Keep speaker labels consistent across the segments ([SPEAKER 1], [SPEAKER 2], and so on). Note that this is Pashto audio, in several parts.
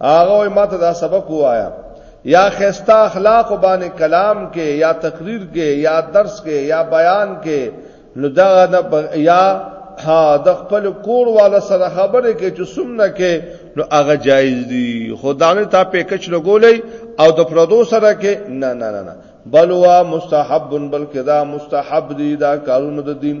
[SPEAKER 1] هغه ماته دا سبق وایا یا خستا اخلاق باندې کلام کې یا تقریر کې یا درس کې یا بیان کې نو دا نه یا ها د خپل کور والا سره خبره کې چې سمنه کې نو هغه جایز دي خدانه تا په کچ لګولې او د پردو سره کې نه نه نه بلوا مستحب بلکې دا مستحب دي دا کارونه د دین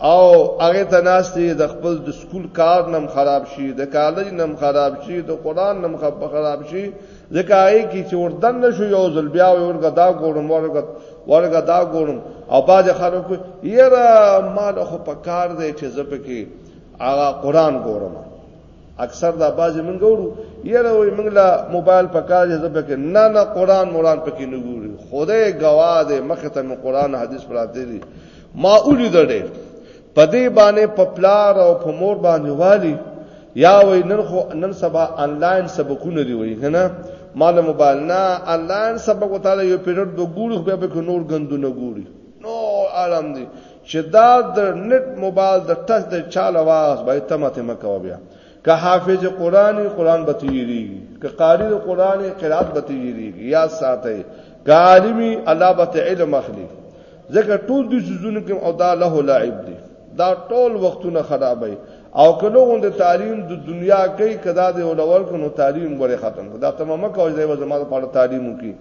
[SPEAKER 1] او هغه ته ناشته د خپل د سکول کار نم خراب شي د کالج نم خراب شي د قران نم خراب شي ځکه هغه کی چې وردن نشو یو ځل بیا ورګه دا ګورم ورګه ورګه دا ګورم او باز خلکو یره مال خو په کار دی چې زپکه هغه قران ګورم اکثر دا بازي مونږ ورو یره وي مونږ لا موبایل پکار یې زبې کې نه نه قران موران پکې نه ګوري خدای گواه دې مخه ته قران حدیث پراته دي ما اولي دړې پدې باندې پپلار او په مور باندې والی یا وای نن خو نن سبا انلاین سبقونه دی وای کنه مال موبایل نه انلاین سبق وتاله یو پیریډ دو ګورخ به به نور غندونه ګوري نو آرام دی چې دا د نت موبایل د ټچ د چاله واس به ته ماته مکو بیا که حافظ قرآنی قرآن به تیریږي که قاری قرآنی قرات به تیریږي یا ساته که عالمی الله به علم اخلي ځکه ټول د سوزونو کې او دا له لعب دي دا ټول وختونه خرابوي او کله غوند تعلیم د دنیا کې کدا د اولور کو نو تعلیم ور ختم دا تمامه کوي د زموږ په تعلیم کې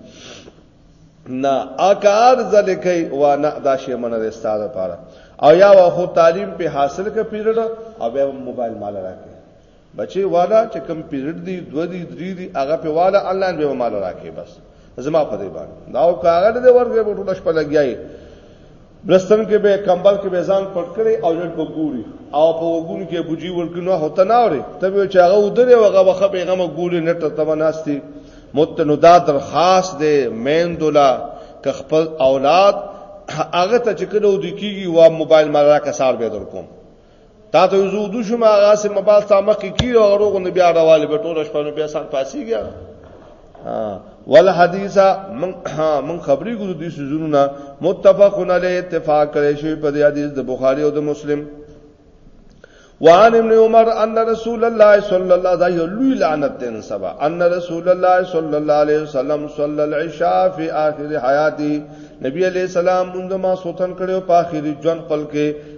[SPEAKER 1] نه اکار ځل کوي و نه دا شی منه د استاد لپاره او یا واخو تعلیم په حاصل کې پیریډ او به موبایل مال راکې بچي والا چې کم پیریډ دی دو دی درې دی هغه په والا انلاین به مال راکې بس زما په دې باندې دا او کاغذ دې ورغې په ټول شپه لګیای بلستر کې به کمبل کې به ځان پټ کړي او جن په ګوري او په وګونو کې بوجي ورکنو هوته نه اوري ته به چې هغه ودره وغه وخه به غمه ګوري نه ته تمناستی متنودا درخواست دی میندولا که خپل اولاد هغه ته چې کله ودی کیږي وا موبایل مرا کسار به در کوم تا ته زو د شوم هغه سم مبال تا مخ کی او روغ نه بیا راواله به ټول شپه نو بیا سان پاسیږي ول حدیثا من من خبرې ګورو دي سيزونو نه متفقون علی اتفاق کړي شوی په دې حدیث د بخاری او د مسلم وعن ابن عمر ان رسول الله صلی الله علیه وسلم لعنت دین سبا ان رسول الله صلی الله علیه وسلم صلی العشاء فی آخر حیاتی نبی علیہ السلام موږ ما سوتن کړو په آخري ژوند خپل کې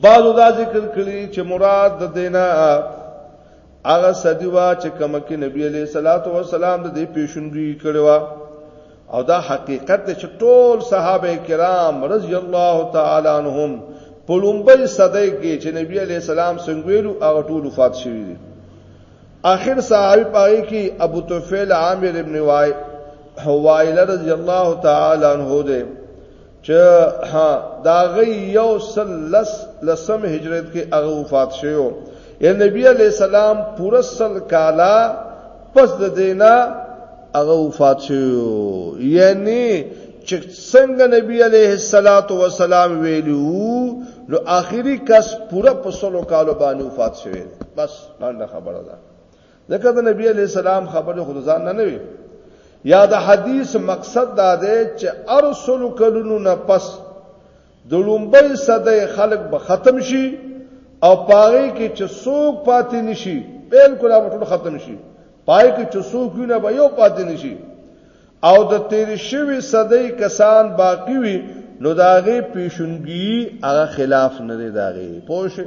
[SPEAKER 1] بعضو دا ذکر کړي چې مراد د دینا هغه صدیوا چې کوم کې نبی علیہ الصلات والسلام د دې پیشنګي کړو او دا حقیقت چې ټول صحابه کرام رضی الله تعالی عنهم په لومبۍ صدۍ کې چې نبی علیہ السلام څنګه ویلو هغه ټول وفات شوی دي اخر صحابي پای کې ابو طفیل عامر ابن وای حوایل رضی الله تعالی عنہ دې چې دا غي یو سل لس لسم هجرت کې هغه وفات شوی اے نبی علیہ السلام پورا سل کالا پس د دینا هغه وفات شو یعنی چې څنګه نبی علیہ الصلات والسلام ویلو نو آخري کس پورا په سلو کالو باندې وفات شوی بس باندې خبره ده ځکه د نبی علی السلام خبره خود ځان نه نوي یا د حدیث مقصد دا دی چې ارسل کلونو نه پس د لومبۍ صدې خلق به ختم شي او پاره کې چې څوک پاتې نشي بالکل هغه ټول ختم شي پای کې چې څوک نه به یو پاتې نشي او د تیر شوی صدې کسان باقی وي نو داغه پیشنګي هغه خلاف نه دی داغه پوه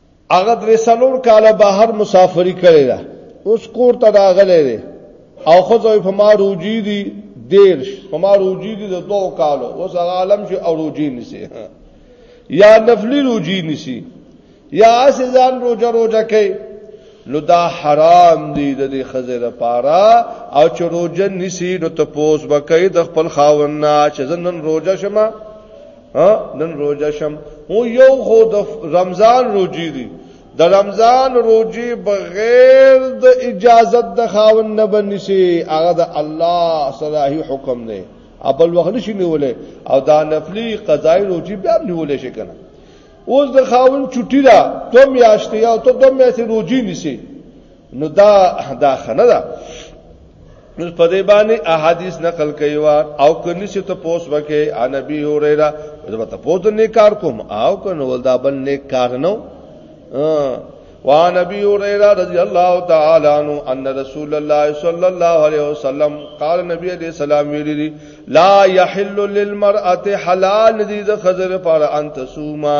[SPEAKER 1] هغه درې سلور کاله بهر مسافری کړی دا اوس کور ته راغلی دی او خو ځوی په ما روجی دی دیرش په ما روجی دی د دوه کالو اوس هغه عالم شي او روجی نسی یا نفلی روجی نسی یا اسزان روجه روجه کوي نو دا حرام دی د دې خزه لپاره او چې روزه نسی نو ته پوس بکې د خپل خاوند نه چې زنن روزه شمه ها نن روزه شم هو یو خو د رمضان روزي دي د رمضان روزي بغیر د اجازه د خاون نه بنسي هغه د الله صلاحي حکم نه ابل وخت نشي نیولې او دا نفلي قضای روزي بیا نیولې شي کنه اوس د خاون چټي دا دوم یاشتیا او ته دوم یاشتې روزي نسی نو دا دا خنه ده نو په دې باندې احادیث نقل کوي او کني چې ته پوس وکې ا نبی هريره زه ته پوس نه کار کوم او کنه ول دا بل نه کار نو وا نبی هريره رضی الله تعالی عنہ ان رسول الله صلی الله علیه وسلم قال نبی علیہ السلام ویلی لا يحل للمرأه حلال ندی ز خزر پر ان تسوما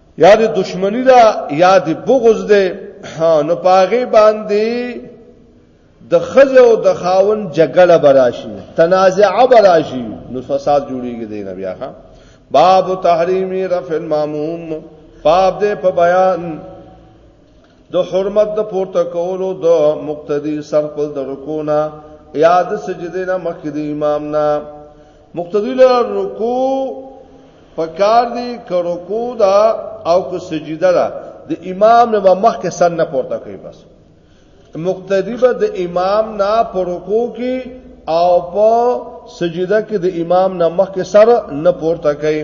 [SPEAKER 1] یا د دشمنی دا یا د بغض ده نو پاغه باندې د خزه او د خاون جګړه براشي تنازعه براشي نو فساد جوړیږي د نبی ښا باب تحریم رفع الماموم باب دې په بیان د حرمت د پورته کولو د مقتدی سر خپل د رکوع نه یا د سجدې نه مخکې د امام نه مقتدی له رکوع پکار دی که رکوع دا او که سجده دا د امام نه به مخکې سر نه پورته کوي بس مقتدی به د امام نه پر رکوع کې او په سجده کې د امام نه مخکې سر نه پورته کوي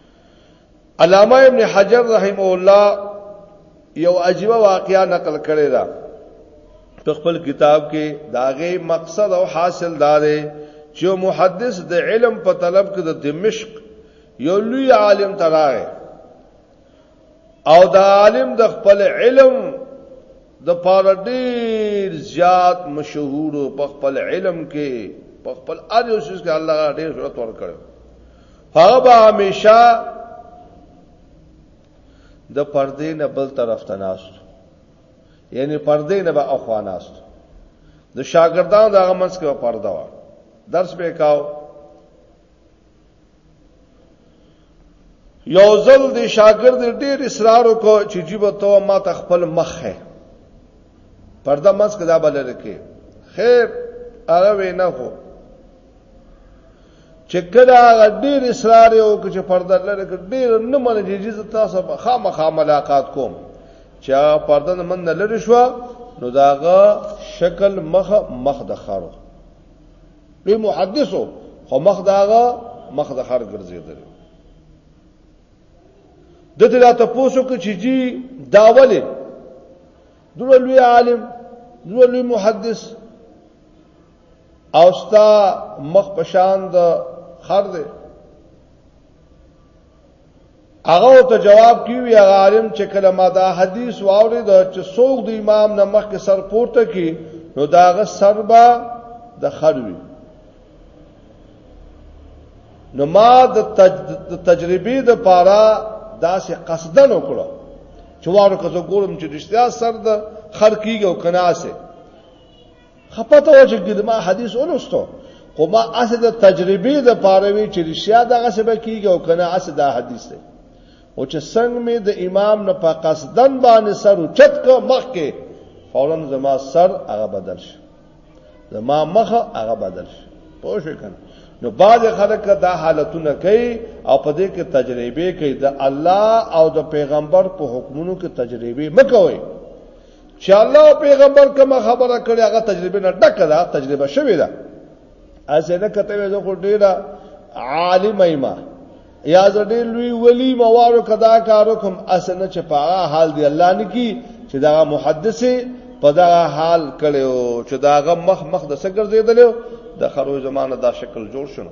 [SPEAKER 1] علامه ابن حجر رحمه الله یو عجیب واقعا نقل کړی دا په خپل کتاب کې داغه مقصد او حاصل دار چې محدث د علم په طلب کې د دمشق یو لوی عالم تراغه او د عالم د خپل علم د پاره ډیر زیات مشهور په خپل علم کې په خپل ار یو شي کې الله ډیر شهرت ورکړ هغه به همیشه د پردې نه بل طرف ته ناست یعنی پردې نه به اخواناست د شاګردانو دغه منځ کې پرده و درس به کاو یو ځل د شاګرد ډیر اصرار وکړ چې جیب ته ما ته خپل مخ ہے پرده مس کدا بلل کې خیر هغه وینا خو چې کله هغه ډیر اصرار وکړ چې پرده لره کې ډیر نه منې چې جیز تاسو به خامخا ملاقات کوم چې پرده نه من لره شو نو داغه شکل مخ مخ د خارو لوی محدثو خو مخ داغه مخ د خر ګرځیدل د دې راته پوسو کې چې جی داوله دوه لوی عالم دوه لوی محدث اوستا مخ پشان د خر دی هغه ته جواب کیوی هغه عالم چې کله ما دا حدیث واورید چې څوک د امام نه مخکې سر پورته کی نو داغه سر به د خروي نو ما د تج... تجربې د پاره داسې قصدن وکړو چې واره که زه ګورم چې رښتیا سر د خر کیږي او کناسه خپته و چې ګدما حدیث ولوستو خو ما اسه د تجربې د پاروي چې رشیا دغه څه به کیږي او کنه اسه دا حدیث دی او چې څنګه مې د امام نه په قصدن باندې سر اوچت کو مخ کې فورا زما سر هغه بدل شو زما مخ هغه بدل شو پوه شو کنه نو بعض خلک دا حالتونه کوي او په دې کې تجربه کوي د الله او د پیغمبر په حکمونو کې تجربه مکوئ چې الله پیغمبر کوم خبره کړې هغه تجربه نه ډکه ده تجربه شوې ده اسنه کته وې زه خو ډیره عالم ایمه یا زړه لوی ولی موارو کدا کارو کوم اسنه چې په حال دی الله نه کی چې دا محدث په دا حال کړو چې داغه مخ مخ د سګر زیدلو د خرو زمانه دا شکل جوړ شونه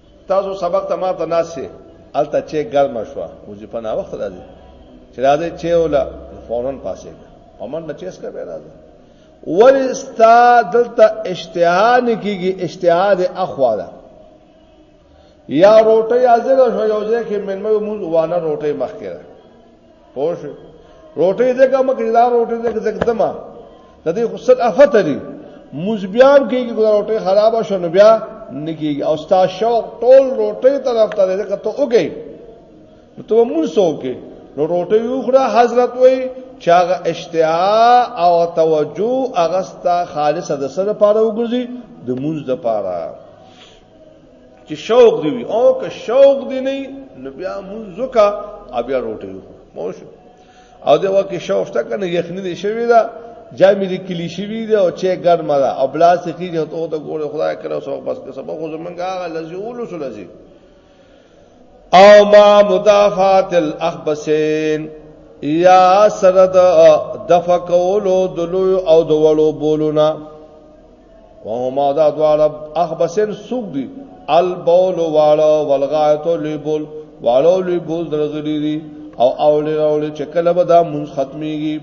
[SPEAKER 1] تاسو سبق ته ما ته ناسه الته چې ګرم شو وظیفه نه وخت راځي چې راځي چې ولا فورن پاسه عمر نه چیس کا به راځي ورستا دلته اجتهاد کیږي اجتهاد اخوا ده یا روټي حاضر شو یو ځای کې منمه موږ وانه روټي مخ کړه پوه شئ روټي ځکه مکه دا روټي ځکه ځکه دما د دې خصت افت لري مزبيان کېږي ګل روټي خراب شو نو بیا نګيږي او ستا شوق ټول روټي طرف ته ځکه ته وګي نو ته مون سوکې نو روټي یو خره حضرت وای چاغه اشتها او توجه اغستا خالصه د سره پاره وګرځي د مونږ د پاره چې شوق دی او که شوق دی نه نو بیا مونږ کا بیا روټي مو شو او دا وکه شوق تا کنه یخنی دی شوی دا جامې د کلی شوی دی او چې ګرمه ده او بلاس کې دی ته ته ګوره خدای کړو سو بس که سبق خو زمونږه هغه لزی اولو سو لزی او ما مدافعات الاخبسین یا سره د دفع کولو د لوی او د وړو بولونه وهما دا دواړه اخبسن سوق دي البول والا والغایت لبول والو لبول درغلی دي او اول اول چې کله به دا مون ختميږي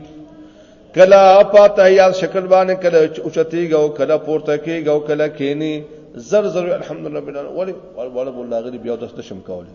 [SPEAKER 1] کله پاته یا شکل باندې کله اوچتیږي او کله پورته کیږي او کله کینی زر زر الحمدلله بلال ولی ولا بولاغلی بیا دست شم
[SPEAKER 2] کولی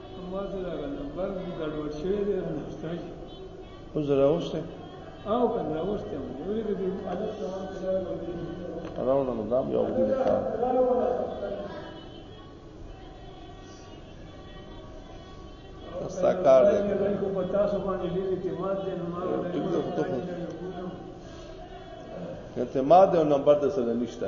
[SPEAKER 2] اعتماد
[SPEAKER 1] او نمبر د سره نشته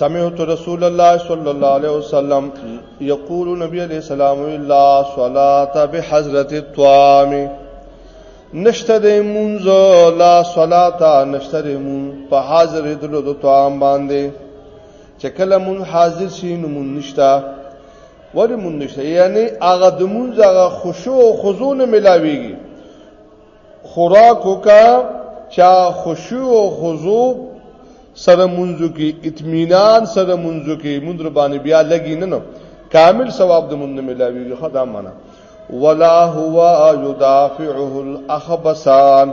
[SPEAKER 1] سمعت رسول الله صلى الله عليه وسلم يقول نبي عليه السلام لا صلاه بحضرت الطعام نشته د مونږ لا صلاه نشته د مونږ په حاضر دلو د طعام باندې چې کله مون حاضر شي نو مون نشتا ولی مون نشتا یعنی هغه د مون زغه خشوع او خضوع نه ملاويږي خوراک وکا چا خشوع او خضوع سره منځو کې اطمینان سره منځو کې مونږ باندې بیا لګی نه نو کامل ثواب د مونږ ملاويږي خدا معنا ولا هو يدافعه الاخبسان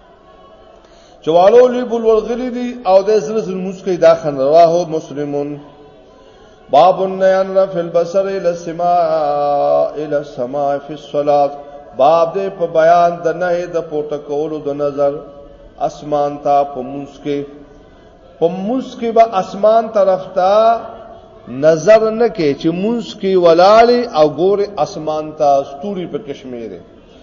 [SPEAKER 1] چوالو لوی بول ورغلی دي او د سره سره مسکی دا خن رواه مسلمون باب النیان رفع البصر الى السماء الى السماء في الصلاه باب دې په بیان د نه د پورته کولو د نظر اسمان ته په مسکی په مسکی به اسمان طرف ته نظر نه کې چې مسکی ولاړی او ګوره اسمان ته ستوري په کشمیره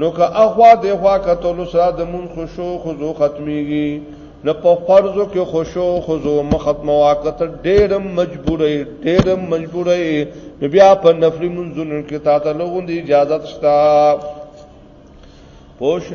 [SPEAKER 1] نو که اخوا د اخوا کتلو سره د مون خوشو خزو ختميږي نو په فرضو کې خوشو خزو مختمه واکت ډېرم مجبورې ډېرم مجبورې بیا په نفلی منځونو کې تا ته لغون دی اجازه شتا پوش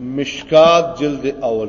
[SPEAKER 1] مشکات جلد اول